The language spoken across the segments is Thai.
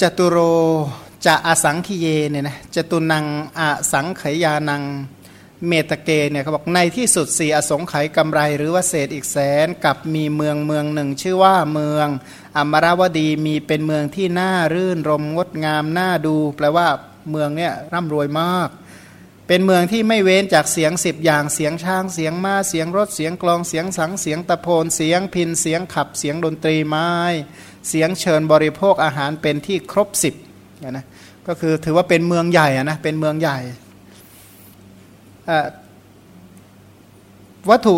จตุโรจะอสังคีเยเนี่ยนะจตุนังอสังขยานังเมตเกเนี่ยเขาบอกในที่สุดสี่อสงไขยกำไรหรือว่าเศษอีกแสนกับมีเมืองเมืองหนึ่ง ชื่อว่าเมืองอมราวดีมีเป็นเมืองที่น่ารื่นรมงดงามน่าดู แปลว่าเมืองเนี่ยร่ำรวยมาก เป็นเมืองที่ไม่เว้นจากเสียงสิบอย่างเสียงช้างเสียงม้าเสียงรถเสียงกลองเสียงสังเสียงตะโพนเสียงพินเสียงขับเสียงดนตรีไม้ เสียงเชิญบริโภคอาหารเป็นที่ครบสิบนะก็คือถือว่าเป็นเมืองใหญ่นะเป็นเมืองใหญ่วัตถุ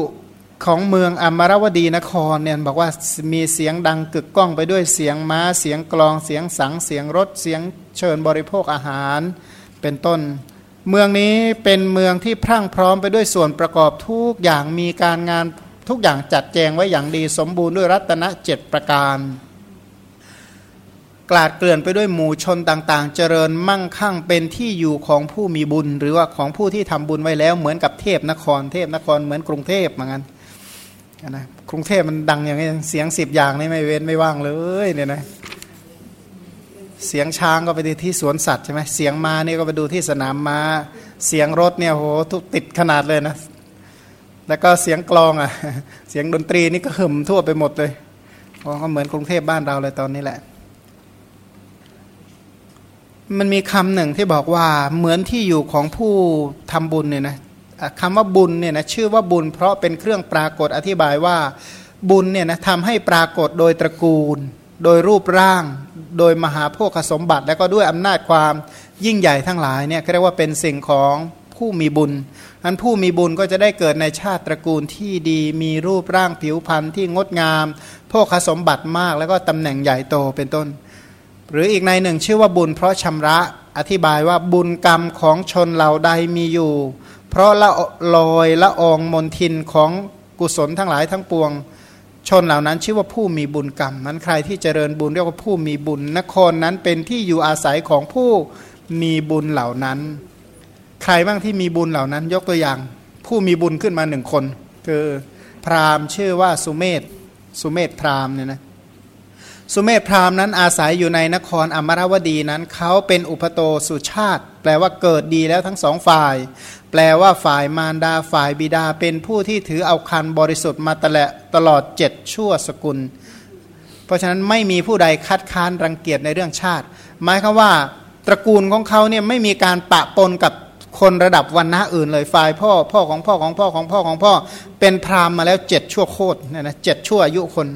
ของเมืองอมรวดีนครเนี่ยบอกว่ามีเสียงดังกึกก้องไปด้วยเสียงม้าเสียงกลองเสียงสังเสียงรถเสียงเชิญบริโภคอาหารเป็นต้น เมืองนี้เป็นเมืองที่พรั่งพร้อมไปด้วยส่วนประกอบทุกอย่างมีการงานทุกอย่างจัดแจงไว้อย่างดีสมบูรณ์ด้วยรัตนเจ็ดประการ กลาดเกลื่อนไปด้วยหมู่ชนต่างๆ เจริญมั่งคั่งเป็นที่อยู่ของผู้มีบุญ หรือว่าของผู้ที่ทำบุญไว้แล้วเหมือนกับเทพนคร เทพนครเหมือนกรุงเทพเหมือนกันนะกรุงเทพมันดังอย่างนี้เสียงสิบอย่างนี่ไม่เว้นไม่ว่างเลยเนี่ยนะเสียงช้างก็ไปดูที่สวนสัตว์ใช่ไหมเสียงม้านี่ยก็ไปดูที่สนามม้า เสียงรถเนี่ยโหทุกติดขนาดเลยนะ แล้วก็เสียงกลองอะ เสียงดนตรีนี่ก็หึมทั่วไปหมดเลยก็เหมือนกรุงเทพบ้านเราเลยตอนนี้แหละ มันมีคำหนึ่งที่บอกว่าเหมือนที่อยู่ของผู้ทำบุญเนี่ยนะคำว่าบุญเนี่ยนะชื่อว่าบุญเพราะเป็นเครื่องปรากฏอธิบายว่าบุญเนี่ยนะทำให้ปรากฏโดยตระกูล โดยรูปร่าง โดยมหาโภคสมบัติ แล้วก็ด้วยอำนาจความยิ่งใหญ่ทั้งหลายเนี่ยเรียกว่าเป็นสิ่งของผู้มีบุญอันผู้มีบุญก็จะได้เกิดในชาติตระกูลที่ดี มีรูปร่างผิวพรรณที่งดงามโภคสมบัติมาก แล้วก็ตำแหน่งใหญ่โตเป็นต้น หรืออีกในหนึ่งชื่อว่าบุญเพราะชำระอธิบายว่าบุญกรรมของชนเหล่าใดมีอยู่ เพราะละลอยละอองมนทินของกุศลทั้งหลายทั้งปวง ชนเหล่านั้นชื่อว่าผู้มีบุญกรรมนั้นใครที่เจริญบุญเรียกว่าผู้มีบุญนครนั้นเป็นที่อยู่อาศัยของผู้มีบุญเหล่านั้น ใครบ้างที่มีบุญเหล่านั้น ยกตัวอย่าง ผู้มีบุญขึ้นมาหนึ่งคน คือพราหมณ์ชื่อว่าสุเมธสุเมธพราหมณ์เนี่ยนะ สุเมธพราหมณ์นั้นอาศัยอยู่ในนครอมรวดีนั้นเขาเป็นอุปโตสุชาติ แปลว่าเกิดดีแล้วทั้งสองฝ่าย แปลว่าฝ่ายมารดาฝ่ายบิดาเป็นผู้ที่ถือเอาคันบริสุทธิ์มาตลอดตลอดเจ็ดชั่วสกุล เพราะฉะนั้นไม่มีผู้ใดคัดค้านรังเกียจในเรื่องชาติ หมายคือว่า ตระกูลของเขาเนี่ยไม่มีการปะปนกับคนระดับวันณะอื่นเลยฝ่ายพ่อพ่อของพ่อของพ่อของพ่อของพ่อ เป็นพราหมณ์มาแล้วเจ็ดชั่วโคตรเนี่ยนะเจ็ดชั่วอายุคน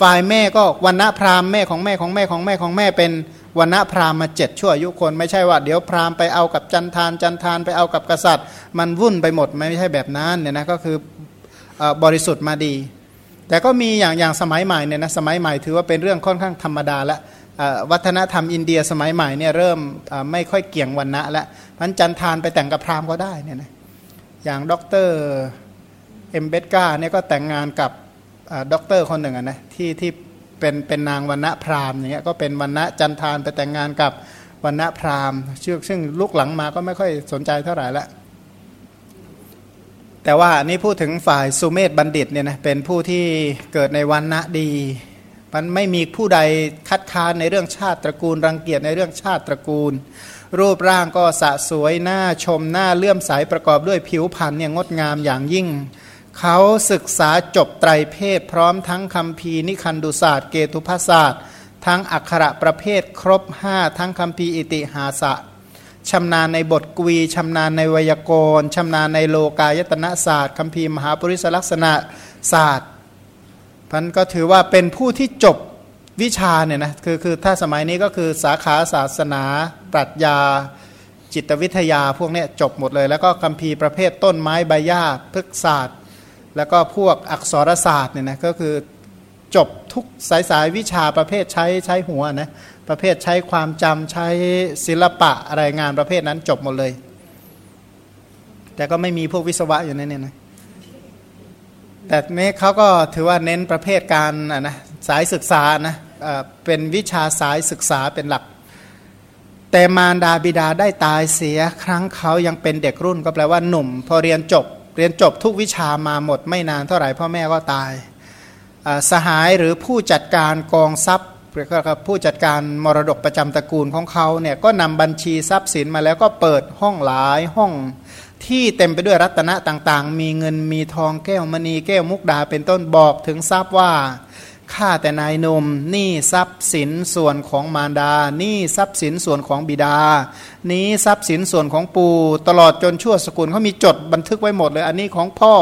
ฝ่ายแม่ก็วันณะพราหมณ์แม่ของแม่ของแม่ของแม่ของแม่เป็นวันณะพราหมณ์มาเจ็ดชั่วอายุคนไม่ใช่ว่าเดี๋ยวพราหมณ์ไปเอากับจันทานจันทานไปเอากับกษัตริย์ มันวุ่นไปหมดไม่ใช่แบบนั้นเนี่ยนะก็คือบริสุทธิ์มาดี แต่ก็มีอย่างอย่างสมัยใหม่เนี่ยนะสมัยใหม่ถือว่าเป็นเรื่องค่อนข้างธรรมดาละวัฒนธรรมอินเดียสมัยใหม่เนี่ยเริ่มไม่ค่อยเกี่ยงวรรณะแล้วพันธุ์จัณฑาลไปแต่งกับพราหมณ์ก็ได้เนี่ยนะอย่างด็อกเตอร์อัมเบดการ์เนี่ยก็แต่งงานกับ ด็อกเตอร์คนหนึ่งนะที่ที่เป็นเป็นนางวรรณะพราหมณ์อย่างเงี้ยก็เป็นวรรณะจัณฑาลไปแต่งงานกับวรรณะพราหมณ์ชื่อซึ่งลูกหลังมาก็ไม่ค่อยสนใจเท่าไหร่ละแต่ว่านี่พูดถึงฝ่ายสุเมธบัณฑิตเนี่ยนะเป็นผู้ที่เกิดในวันณะดี มันไม่มีผู้ใดคัดค้านในเรื่องชาติตระกูล รังเกียจในเรื่องชาติตระกูล รูปร่างก็สะสวยหน้าชมหน้าเลื่อมใสประกอบด้วยผิวพรรณเนี่ยงดงามอย่างยิ่ง เขาศึกษาจบไตรเพศพร้อมทั้งคำพีนิคันดุศาสตร์เกตุภาศาสตร์ ทั้งอักขระประเภทครบห้าทั้งคำพีอิติหาสะชำนาญในบทกวีชำนาญในวยากรณ์ชำนาญในโลกายตนะศาสตร์คำพีมหาปริศลักษณะศาสตร์พันก็ถือว่าเป็นผู้ที่จบวิชาเนี่ยนะคือคือถ้าสมัยนี้ก็คือสาขาศาสนา ปรัชญา จิตวิทยาพวกนี้จบหมดเลย แล้วก็คำพีประเภทต้นไม้ใบหญ้าพฤกษศาสตร์ แล้วก็พวกอักษรศาสตร์เนี่ยนะก็คือจบทุกสายสายวิชาประเภทใช้ใช้หัวนะประเภทใช้ความจำใช้ศิลปะอะไรงานประเภทนั้นจบหมดเลย แต่ก็ไม่มีพวกวิศวะอยู่ในนี้นะแต่นี้เขาก็ถือว่าเน้นประเภทการนะสายศึกษานะเป็นวิชาสายศึกษาเป็นหลัก แต่มารดาบิดาได้ตายเสียครั้งเขายังเป็นเด็กรุ่นก็แปลว่าหนุ่ม พอเรียนจบ เรียนจบทุกวิชามาหมดไม่นานเท่าไหร่พ่อแม่ก็ตาย สหายหรือผู้จัดการกองทรัพย์หรือก็ผู้จัดการมรดกประจำตระกูลของเขาเนี่ยก็นำบัญชีทรัพย์สินมาแล้วก็เปิดห้องหลายห้องที่เต็มไปด้วยรัตนะต่างๆ มีเงินมีทองแก้วมณีแก้วมุกดาเป็นต้นบอกถึงทรัพย์ว่า ข้าแต่นายนมนี่ทรัพย์สินส่วนของมารดานี่ทรัพย์สินส่วนของบิดา นี้ทรัพย์สินส่วนของปู่ตลอดจนชั่วสกุลเขามีจดบันทึกไว้หมดเลย อันนี้ของพ่อ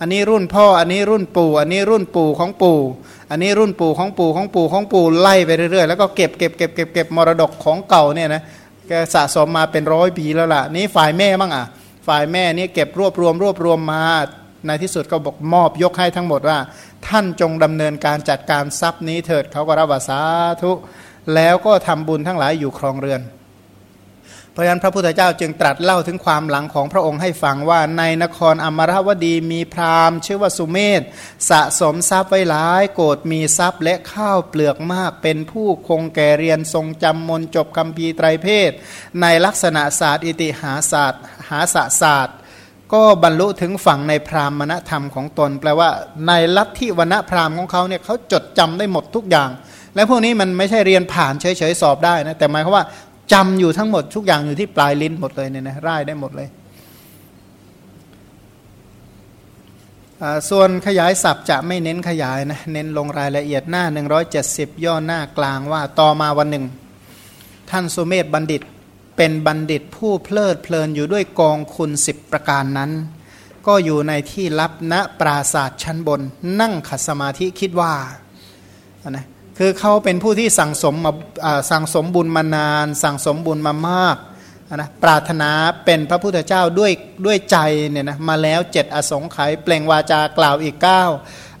อันนี้รุ่นพ่อ อันนี้รุ่นปู่ อันนี้รุ่นปู่ของปู่ อันนี้รุ่นปู่ของปู่ของปู่ของปู่ไล่ไปเรื่อยๆแล้วก็เก็บเก็บเก็บเก็บเก็บมรดกของเก่าเนี่ยนะแกสะสมมาเป็นร้อยปีแล้วล่ะ นี่ฝ่ายแม่บ้างอะ ฝ่ายแม่นี่เก็บรวบรวมรวบรวมมา ในที่สุดก็บอกมอบยกให้ทั้งหมดว่า ท่านจงดำเนินการจัดการทรัพย์นี้เถิดเขาก็รับวาสาธุ แล้วก็ทำบุญทั้งหลายอยู่ครองเรือน เพราะฉะนั้นพระพุทธเจ้าจึงตรัสเล่าถึงความหลังของพระองค์ให้ฟังว่าในนครอมรวดีมีพราหมณ์ ชื่อว่าสุเมธสะสมทรัพย์ไว้หลายโกรธมีทรัพย์และข้าวเปลือกมาก เป็นผู้คงแก่เรียนทรงจำมนจบคำพีไตรเพศ ในลักษณะศาสตร์ อิติหาศาสตร์ หาศาสตร์ ก็บรรลุถึงฝั่งในพรามณธรรมของตน แปลว่า ในลัทธิวณพราหมณ์ของเขาเนี่ยเขาจดจำได้หมดทุกอย่าง และพวกนี้มันไม่ใช่เรียนผ่านเฉยๆสอบได้นะแต่หมายความว่าจำอยู่ทั้งหมดทุกอย่างอยู่ที่ปลายลิ้นหมดเลยเนี่ยนะร่ายได้หมดเลยส่วนขยายศัพท์จะไม่เน้นขยายนะเน้นลงรายละเอียดหน้า 170 ย่อหน้ากลางว่าต่อมาวันหนึ่ง ท่านสุเมธบัณฑิต เป็นบัณฑิตผู้เพลิดเพลินอยู่ด้วยกองคุณสิบประการนั้น ก็อยู่ในที่ลับณปราศาสตร์ชั้นบน นั่งขัดสมาธิคิดว่านะคือเขาเป็นผู้ที่สั่งสมมาสั่งสมบุญมานาน สั่งสมบุญมามากนะปรารถนาเป็นพระพุทธเจ้าด้วยด้วยใจเนี่ยนะมาแล้วเจ็ดอสงไขยเปล่งวาจากล่าวอีกเก้า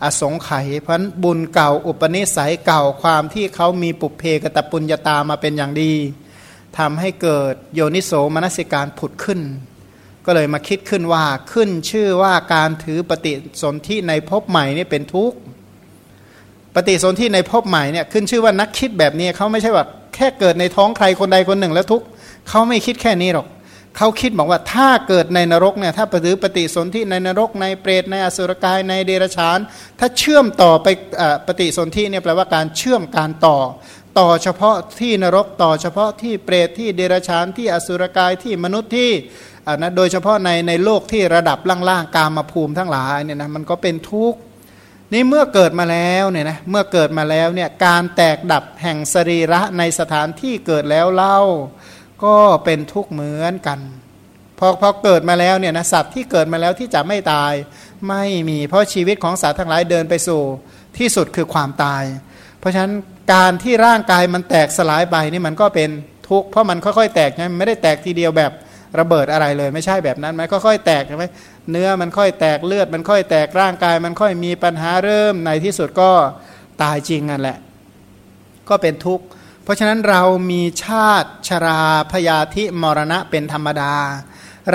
อสงไขยเพราะบุญเก่าอุปนิสัยเก่าความที่เขามีปุเพกตปุญญาตามาเป็นอย่างดี ทำให้เกิดโยนิโสมนสิการผุดขึ้น ก็เลยมาคิดขึ้นว่าขึ้นชื่อว่าการถือปฏิสนธิในภพใหม่นี่เป็นทุกข์ปฏิสนธิในภพใหม่เนี่ยขึ้นชื่อว่านักคิดแบบนี้เขาไม่ใช่ว่าแค่เกิดในท้องใครคนใดคนหนึ่งแล้วทุกข์เขาไม่คิดแค่นี้หรอกเขาคิดบอกว่าถ้าเกิดในนรกเนี่ยถ้าปฏิปฏิสนธิในนรกในเปรตในอสุรกายในเดรัจฉาน ถ้าเชื่อมต่อไปปฏิสนธิเนี่ยแปลว่าการเชื่อมการต่อ ต่อเฉพาะที่นรกต่อเฉพาะที่เปรตที่เดรัจฉานที่อสุรกายที่มนุษย์ที่นะโดยเฉพาะในในโลกที่ระดับล่างๆกามาภูมิทั้งหลายเนี่ยนะมันก็เป็นทุกข์นี่เมื่อเกิดมาแล้วเนี่ยนะเมื่อเกิดมาแล้วเนี่ยการแตกดับแห่งสรีระในสถานที่เกิดแล้วเล่า ก็เป็นทุกข์เหมือนกันพอพอเกิดมาแล้วเนี่ยนะสัตว์ที่เกิดมาแล้วที่จะไม่ตายไม่มี เพราะชีวิตของสัตว์ทั้งหลายเดินไปสู่ที่สุดคือความตาย เพราะฉะนั้นการที่ร่างกายมันแตกสลายไปนี่มันก็เป็นทุกข์เพราะมันค่อยๆ แตกใช่ไม่ได้แตกทีเดียวแบบระเบิดอะไรเลย ไม่ใช่แบบนั้นมันค่อยๆแตกใช่ไหมเนื้อมันค่อยแตกเลือด มันค่อยแตกร่างกาย มันค่อยมีปัญหาเริ่มในที่สุดก็ตายจริงนั่นแหละ ก็เป็นทุกข์เพราะฉะนั้นเรามีชาติชราพยาธิมรณะเป็นธรรมดา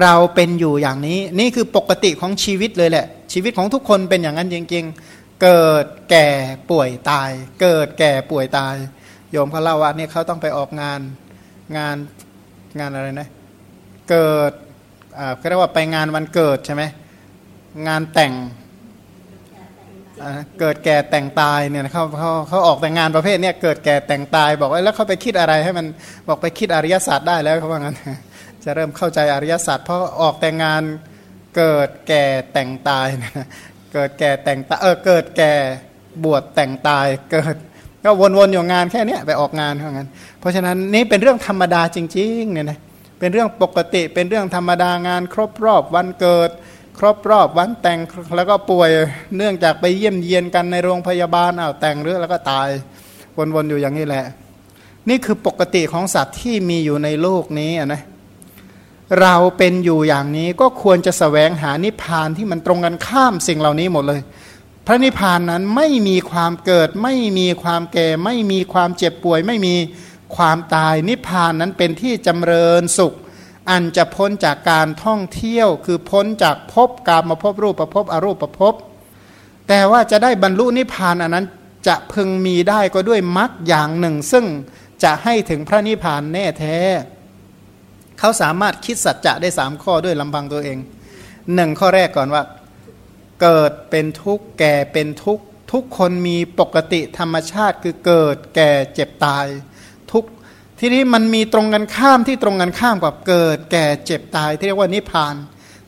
เราเป็นอยู่อย่างนี้ นี่คือปกติของชีวิตเลยแหละ ชีวิตของทุกคนเป็นอย่างนั้นจริงๆ เกิดแก่ป่วยตาย เกิดแก่ป่วยตาย โยมเขาเล่าว่าเนี่ยเขาต้องไปออกงานงานงานอะไรนะ เกิดอ่าเรียกว่าไปงานวันเกิดใช่ไหมงานแต่งเกิดแก่แต่งตายเนี่ยเขาเขาเขาออกแต่งงานประเภทเนี่ยเกิดแก่แต่งตายบอกว่าแล้วเขาไปคิดอะไรให้มันบอกไปคิดอริยศาสตร์ได้แล้วเขาว่างั้นจะเริ่มเข้าใจอริยศาสตร์เพราะออกแต่งงานเกิดแก่แต่งตาย เกิดแก่แต่งตาเออเกิดแก่บวชแต่งตายเกิด ก็วนๆอยู่งานแค่นี้ไปออกงานเท่านั้นเพราะฉะนั้นนี่เป็นเรื่องธรรมดาจริงๆเนี่ยนะเป็นเรื่องปกติเป็นเรื่องธรรมดางานครบรอบวันเกิด ครบรอบวันแต่งแล้วก็ป่วยเนื่องจากไปเยี่ยมเยียนกันในโรงพยาบาลอ้าวแต่งเรื่องแล้วก็ตาย วนๆอยู่อย่างนี้แหละ นี่คือปกติของสัตว์ที่มีอยู่ในโลกนี้นะ เราเป็นอยู่อย่างนี้ก็ควรจะสแสวงหานิพพานที่มันตรงกันข้ามสิ่งเหล่านี้หมดเลย พระนิพพานนั้นไม่มีความเกิด ไม่มีความแก่ ไม่มีความเจ็บป่วย ไม่มีความตายนิพพานนั้นเป็นที่จำเริญสุข อันจะพ้นจากการท่องเที่ยว คือพ้นจากภพกามาภพรูปประภพอรูปประภพแต่ว่าจะได้บรรลุนิพพานอันนั้นจะพึงมีได้ก็ด้วยมรรคอย่างหนึ่ง ซึ่งจะให้ถึงพระนิพพานแน่แท้ เขาสามารถคิดสัจจะได้สามข้อด้วยลำพังตัวเองหนึ่งข้อแรกก่อนว่า เกิดเป็นทุกข์แก่เป็นทุกข์ทุกคนมีปกติธรรมชาติคือเกิดแก่เจ็บตาย ทุกทีนี้มันมีตรงกันข้ามที่ตรงกันข้ามกับเกิด แก่เจ็บตายที่เรียกว่านิพพาน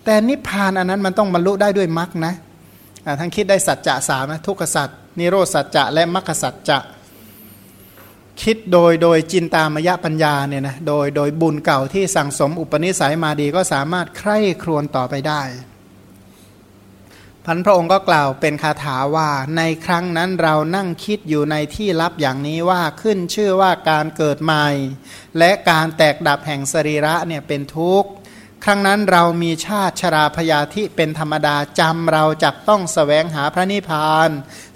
แต่นิพพานอันนั้นมันต้องบรรลุได้ด้วยมรรคนะทั้งคิดได้สัจจะสามนะทุกขสัจนิโรธสัจจะและมรรคสัจจะ คิดโดยโดยจินตามยะปัญญาเนี่ยนะโดยโดยบุญเก่าที่สั่งสมอุปนิสัยมาดีก็สามารถใคร่ครวญต่อไปได้พันพระองค์ก็กล่าวเป็นคาถาว่าในครั้งนั้นเรานั่งคิดอยู่ในที่ลับอย่างนี้ว่าขึ้นชื่อว่าการเกิดใหม่ และการแตกดับแห่งสรีระเนี่ยเป็นทุกข์ ครั้งนั้นเรามีชาติชราพยาธิเป็นธรรมดาจำเราจักต้องสแสวงหาพระนิพพาน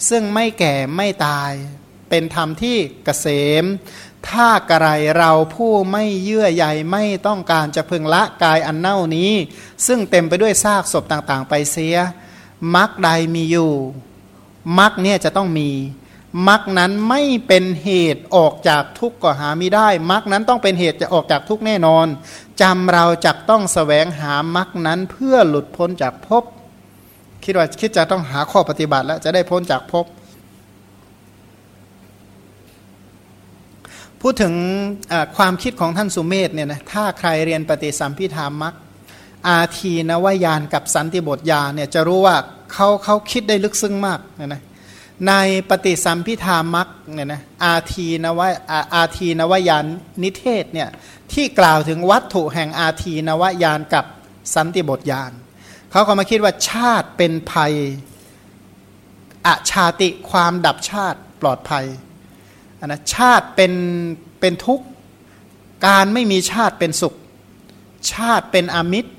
ซึ่งไม่แก่ไม่ตาย เป็นธรรมที่เกษม ถ้ากระไรเราผู้ไม่เยื่อใยไม่ต้องการจะพึงละกายอันเน่านี้ ซึ่งเต็มไปด้วยซากศพต่างๆ ไปเสียมรรคใดมีอยู่มรรคเนี่ยจะต้องมีมรรคนั้นไม่เป็นเหตุออกจากทุกข์ก็หาไม่ได้มรรคนั้นต้องเป็นเหตุจะออกจากทุกข์แน่นอนจำเราจักต้องสแสวงหามรรคนั้นเพื่อหลุดพ้นจากภพคิดว่าคิดจะต้องหาข้อปฏิบัติแล้วจะได้พ้นจากภพ พูดถึงความคิดของท่านสุเมธเนี่ยนะถ้าใครเรียนปฏิสัมพิธามักอาทีนวายานกับสันติบทยานเนี่ยจะรู้ว่าเขาเขาคิดได้ลึกซึ้งมากนะนะในปฏิสัมพิธามักเนี่ยนะอาทีนวอาทีนวายานนิเทศเนี่ยที่กล่าวถึงวัตถุแห่งอาทีนวายานกับสันติบทยานเขาก็มาคิดว่าชาติเป็นภัยอาชาติความดับชาติปลอดภัย นะชาติเป็นเป็นทุกข์การไม่มีชาติเป็นสุข ชาติเป็นอมิตร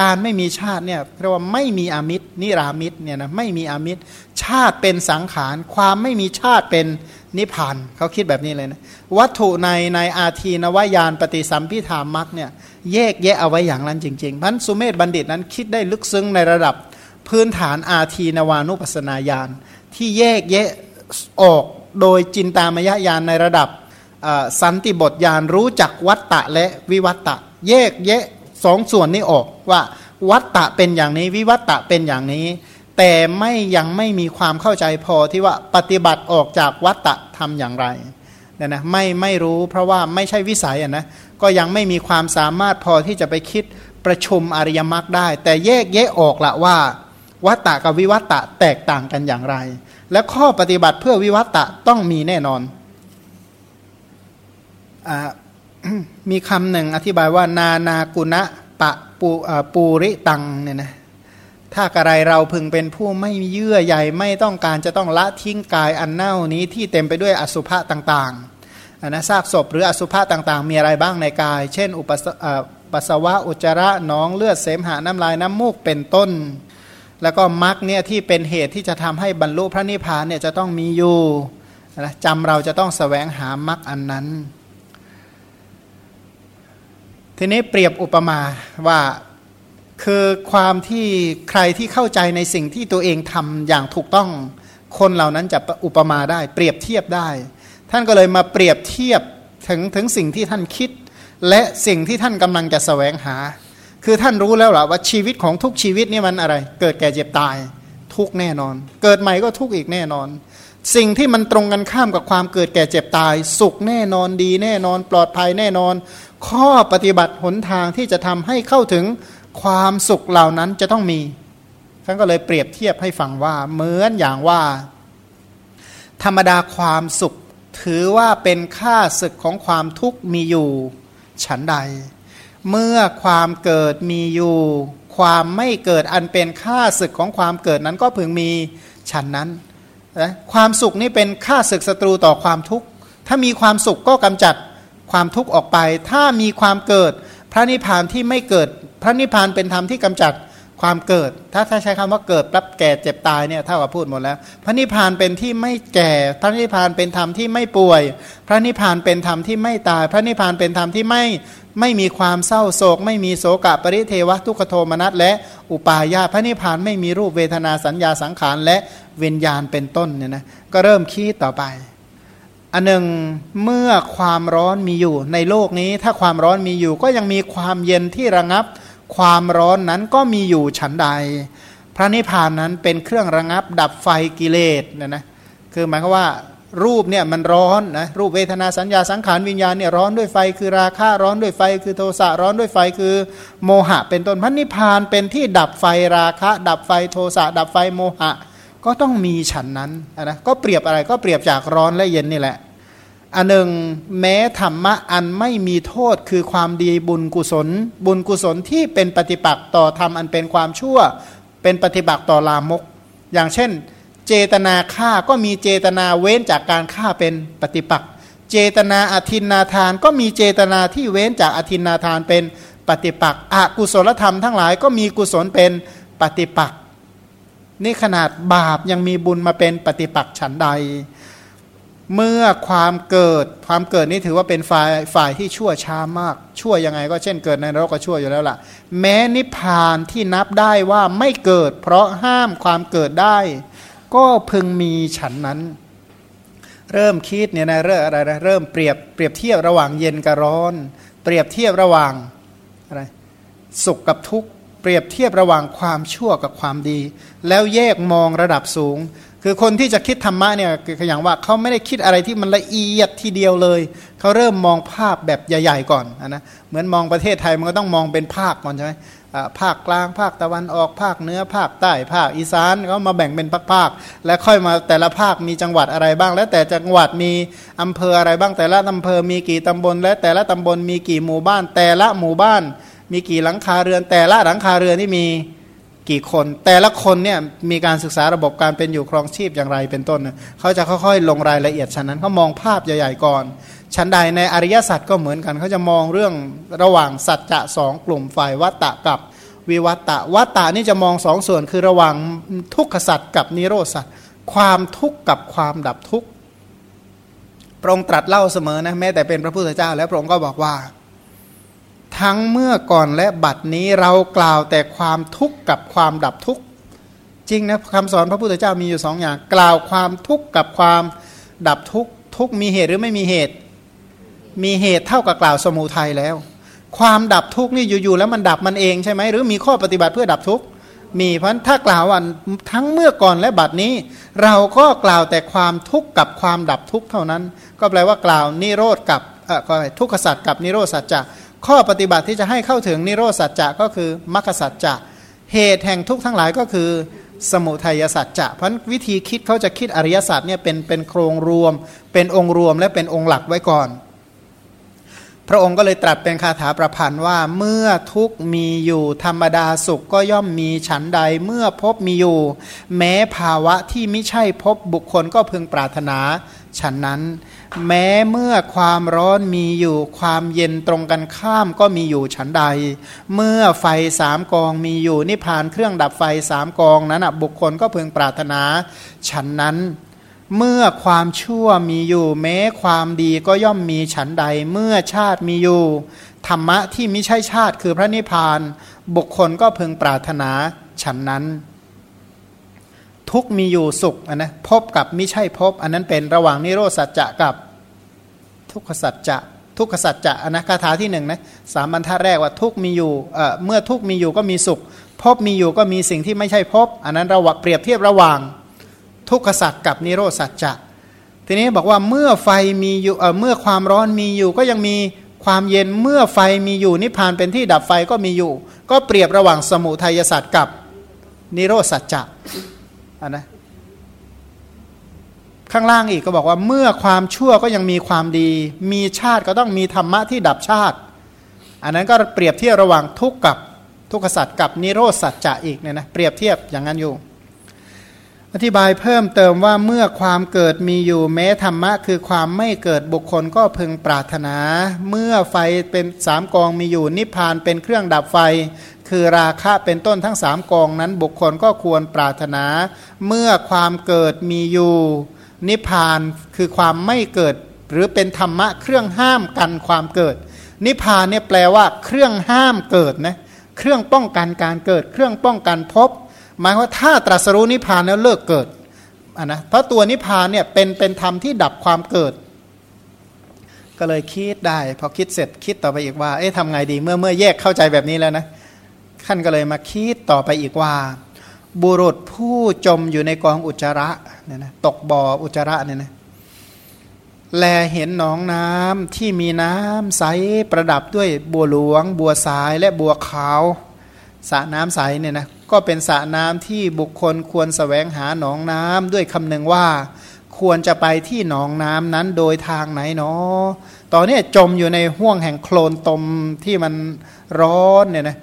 การไม่มีชาติเนี่ยเรียกว่าไม่มีอมิตร นิรามิตรเนี่ยนะไม่มีอมิตร ชาติเป็นสังขาร ความไม่มีชาติเป็นนิพพานเขาคิดแบบนี้เลยนะวัตถุในในอาทีนวายานปฏิสัมพิธามักเนี่ยแยกแยะเอาไว้อย่างนั้นจริงๆพันสุเมธบัณฑิตนั้นคิดได้ลึกซึ้งในระดับพื้นฐานอาทีนวานุปัสนาญาณที่แยกแยะออก โดยจินตามยญาณในระดับสันติบทญาณรู้จักวัตตะและวิวัตตะแยกแยะสองส่วนนี้ออกว่าวัตตะเป็นอย่างนี้วิวัตตะเป็นอย่างนี้ แต่ไม่ยังไม่มีความเข้าใจพอที่ว่าปฏิบัติออกจากวัตตะทำอย่างไรเนี่ยนะไม่ไม่รู้เพราะว่าไม่ใช่วิสัยอะนะก็ยังไม่มีความสามารถพอที่จะไปคิดประชุมอริยมรรคได้ แต่แยกแยะออกละว่าวัตตะกับวิวัตตะแตกต่างกันอย่างไร และข้อปฏิบัติเพื่อวิวัตตะต้องมีแน่นอนอมีคำหนึ่งอธิบายว่านานากุณะปะปูปูริตังเนี่ยนะถ้ากระไรเราพึงเป็นผู้ไม่เยื่อใหญ่ไม่ต้องการจะต้องละทิ้งกายอันเน่านี้ที่เต็มไปด้วยอสุภะต่างๆนะซากศพหรืออสุภะต่างๆ มีอะไรบ้างในกาย เช่น อุปปัสสาวะอุจจาระน้องเลือดเสมหะน้ำลายน้ำมูกเป็นต้น แล้วก็มรรคเนี่ยที่เป็นเหตุที่จะทำให้บรรลุพระนิพพานเนี่ยจะต้องมีอยู่นะจำเราจะต้องสแสวงหามรรคอันนั้น ทีนี้เปรียบอุปมาว่าคือความที่ใครที่เข้าใจในสิ่งที่ตัวเองทำอย่างถูกต้อง คนเหล่านั้นจะอุปมาได้ เปรียบเทียบได้ ท่านก็เลยมาเปรียบเทียบถึงถึงสิ่งที่ท่านคิด และสิ่งที่ท่านกำลังจะสแสวงหา คือท่านรู้แล้วหรอว่าชีวิตของทุกชีวิตนี่มันอะไร เกิดแก่เจ็บตาย ทุกแน่นอน เกิดใหม่ก็ทุกอีกแน่นอน สิ่งที่มันตรงกันข้ามกับความเกิดแก่เจ็บตาย สุขแน่นอนดีแน่นอน ปลอดภัยแน่นอน ข้อปฏิบัติหนทางที่จะทำให้เข้าถึงความสุขเหล่านั้นจะต้องมีท่านก็เลยเปรียบเทียบให้ฟังว่าเหมือนอย่างว่า ธรรมดาความสุข ถือว่าเป็นค่าศึกของความทุกข์มีอยู่ ฉันใด เมื่อความเกิดมีอยู่ ความไม่เกิดอันเป็นค่าศึกของความเกิดนั้นก็พึงมีฉันนั้นนะความสุขนี่เป็นค่าศึกศัตรูต่อความทุกข์ถ้ามีความสุขก็กำจัดความทุกข์ออกไป ถ้ามีความเกิด พระนิพพานที่ไม่เกิด พระนิพพานเป็นธรรมที่กำจัดความเกิด ถ้าถ้าใช้คำว่าเกิดรับแก่เจ็บตายเนี่ยเท่ากับพูดหมดแล้ว พระนิพพานเป็นที่ไม่แก่ พระนิพพานเป็นธรรมที่ไม่ป่วย พระนิพพานเป็นธรรมที่ไม่ตาย พระนิพพานเป็นธรรมที่ไม่ ไม่มีความเศร้าโศก ไม่มีโศกะปริเทวะทุกขโทมนัสและอุปาญาพระนิพพานไม่มีรูปเวทนาสัญญาสังขารและเวิญญาณเป็นต้นเนี่ยนะก็เริ่มคิดต่อไป อันหนึ่งเมื่อความร้อนมีอยู่ในโลกนี้ ถ้าความร้อนมีอยู่ ก็ยังมีความเย็นที่ระงับ ความร้อนนั้นก็มีอยู่ฉันใด พระนิพพานนั้นเป็นเครื่องระงับดับไฟกิเลสเนะนะคือหมายความว่า รูปเนี่ยมันร้อนนะรูปเวทนาสัญญาสังขารวิญญาณเนี่ยร้อนด้วยไฟคือราคะร้อนด้วยไฟ คือโทสะร้อนด้วยไฟคือโมหะ เป็นต้นพระนิพานเป็นที่ดับไฟราคะ ดับไฟโทสะดับไฟโมหะ ก็ต้องมีฉันนั้นนะก็เปรียบอะไรก็เปรียบจากร้อนและเย็นนี่แหละอันหนึ่งแม้ธรรมะอันไม่มีโทษคือความดีบุญกุศล บุญกุศลที่เป็นปฏิปักษ์ต่อธรรมอันเป็นความชั่ว เป็นปฏิปักษ์ต่อลามก อย่างเช่น เจตนาฆ่าก็มีเจตนาเว้นจากการฆ่าเป็นปฏิปักษ์ เจตนาอธินนาทานก็มีเจตนาที่เว้นจากอธินนาทานเป็นปฏิปักษ์อกุศลธรรมทั้งหลายก็มีกุศลเป็นปฏิปักษ์นี่ขนาดบาปยังมีบุญมาเป็นปฏิปักษ์ฉันใด เมื่อความเกิดความเกิดนี่ถือว่าเป็นฝ่ายฝ่ายที่ชั่วช้ามาก ชั่วยังไงก็เช่นเกิดในนรกก็ชั่วอยู่แล้วล่ะ แม้นิพพานที่นับได้ว่าไม่เกิด เพราะห้ามความเกิดได้ ก็พึงมีฉันนั้น เริ่มคิดเนี่ยนะเริ่มอะไรนะเริ่มเปรียบเปรียบเทียบระหว่างเย็นกับร้อน เปรียบเทียบระหว่างอะไรสุขกับทุกข์เปรียบเทียบระหว่างความชั่วกับความดี แล้วแยกมองระดับสูง คือคนที่จะคิดธรรมะเนี่ยคืออย่างว่าเขาไม่ได้คิดอะไรที่มันละเอียดทีเดียวเลย เขาเริ่มมองภาพแบบใหญ่ ๆ ก่อนนะเหมือนมองประเทศไทยมันก็ต้องมองเป็นภาคก่อนใช่ไหม ภาคกลางภาคตะวันออกภาคเหนือภาคใต้ภาคอีสานเขามาแบ่งเป็นภาคๆและค่อยมาแต่ละภาคมีจังหวัดอะไรบ้าง และแต่จังหวัดมีอำเภออะไรบ้างแต่ละอำเภอมีกี่ตำบล และแต่ละตำบลมีกี่หมู่บ้าน แต่ละหมู่บ้าน มีกี่หลังคาเรือนแต่ละหลังคาเรือนที่มี กี่คน แต่ละคนเนี่ยมีการศึกษาระบบการเป็นอยู่ครองชีพอย่างไรเป็นต้นเขาจะค่อยๆ ลงรายละเอียดฉะนั้นเขามองภาพใหญ่ๆก่อน ชั้นใดในอริยสัจก็เหมือนกันเขาจะมองเรื่องระหว่างสัจจะสองกลุ่มฝ่ายวัตตะกับวิวัตตะวัตตะนี่จะมองสองส่วนคือระหว่างทุกขสัตว์กับนิโรสัตว์ความทุกข์กับความดับทุกข์พระองค์ตรัสเล่าเสมอนะแม้แต่เป็นพระพุทธเจ้า แล้วพระองค์ก็บอกว่า ทั้งเมื่อก่อนและบัดนี้เรากล่าวแต่ความทุกข์กับความดับทุกข์จริงนะคำสอนพระพุทธเจ้ามีอยู่สองอย่าง กล่าวความทุกข์กับความดับทุกข์ทุกมีเหตุหรือไม่มีเหตุ มีเหตุเท่ากับกล่าวสมุทัยแล้ว ความดับทุกข์นี่อยู่ๆแล้วมันดับมันเองใช่ไหมหรือมีข้อปฏิบัติเพื่อดับทุกข์มีเพราะถ้ากล่าวว่าทั้งเมื่อก่อนและบัดนี้ เราก็กล่าวแต่ความทุกข์กับความดับทุกข์เท่านั้น ก็แปลว่ากล่าวนิโรธกับเออก็ทุกขสัจกับนิโรธสัจจะ ข้อปฏิบัติที่จะให้เข้าถึงนิโรธสัจจะก็คือมรรคสัจจะเหตุแห่งทุกข์ทั้งหลายก็คือ สมุทัยสัจจะเพราะวิธีคิดเขาจะคิดอริยสัจเนี่ยเป็นเป็นโครงรวม เป็นองค์รวมและเป็นองค์หลักไว้ก่อน พระองค์ก็เลยตรัสเป็นคาถาประพันธ์ว่า เมื่อทุกมีอยู่ธรรมดาสุขก็ย่อมมีฉันใด เมื่อพบมีอยู่ แม้ภาวะที่ไม่ใช่พบบุคคลก็พึงปรารถนาฉันนั้น แม้เมื่อความร้อนมีอยู่ความเย็นตรงกันข้ามก็มีอยู่ฉันใด เมื่อไฟสามกองมีอยู่นิพานเครื่องดับไฟสามกองนั้นบุคคลก็พึงปรารถนาฉันนั้น เมื่อความชั่วมีอยู่ แม้ความดีก็ย่อมมีฉันใด เมื่อชาติมีอยู่ ธรรมะที่ไม่ใช่ชาติคือพระนิพพาน บุคคลก็พึงปรารถนาฉันนั้น ทุกมีอยู่สุขนะพบกับมิใช่พบ อันนั้นเป็นระหว่างนิโรสัจจะกับ ทุกขสัจจะทุกขสัจจะนะคาถาที่หนึ่งนะสามบรรทัดแรกว่าทุกมีอยู่เเมื่อทุกมีอยู่ก็มีสุข พบมีอยู่ก็มีสิ่งที่ไม่ใช่พบ อันนั้นเราเปรียบเทียบระหว่าง ทุกขสัตว์กับนิโรสัจจะทีนี้บอกว่าเมื่อไฟมีอยู่เเมื่อความร้อนมีอยู่ก็ยังมีความเย็นเมื่อไฟมีอยู่นิพพานเป็นที่ดับไฟก็มีอยู่ ก็เปรียบระหว่างสมุทัยศาสตว์กับนิโรสัจจะอันนะข้างล่างอีกก็บอกว่าเมื่อความชั่วก็ยังมีความดี มีชาติก็ต้องมีธรรมะที่ดับชาติ อันนั้นก็เปรียบเทียบระหว่างทุกข์กับทุกขสัตว์กับนิโรสัจจะอีกเนี่ยนะเปรียบเทียบอย่างนั้นอยู่ อธิบายเพิ่มเติมว่าเมื่อความเกิดมีอยู่แม้ธรรมะ คือความไม่เกิดบุคคลก็พึงปรารถนา เมื่อไฟเป็นสามกองมีอยู่นิพพานเป็นเครื่องดับไฟ คือราคะเป็นต้นทั้งสามกองนั้นบุคคลก็ควรปรารถนา เมื่อความเกิดมีอยู่ นิพพานคือความไม่เกิด หรือเป็นธรรมะเครื่องห้ามกันความเกิด นิพพานเนี่ยแปลว่า เครื่องห้ามเกิดนะเครื่องป้องกันการเกิด เครื่องป้องกันพบ หมายว่าถ้าตรัสรู้นิพพานแล้วเลิกเกิดอะนะเพราะตัวนิพพานเนี่ยเป็นเป็นธรรมที่ดับความเกิด ก็เลยคิดได้พอคิดเสร็จคิดต่อไปอีกว่าเอ๊ะทำไงดีเมื่อเมื่อแยกเข้าใจแบบนี้แล้วนะท่านก็เลยมาคิดต่อไปอีกว่า บุรุษผู้จมอยู่ในกองอุจจาระเนี่ยนะตกบ่ออุจจาระเนี่ยนะแลเห็นหนองน้ำที่มีน้ำใสประดับด้วยบัวหลวง บัวสายและบัวขาวสระน้ำใสเนี่ยนะ ก็เป็นสระน้ำที่บุคคลควรสแสวงหาหนองน้ำด้วยคำนึงว่าควรจะไปที่หนองน้ำนั้นโดยทางไหนเนาะตอนนี้จมอยู่ในห่วงแห่งโคลนตมที่มันร้อนเนี่ยนะ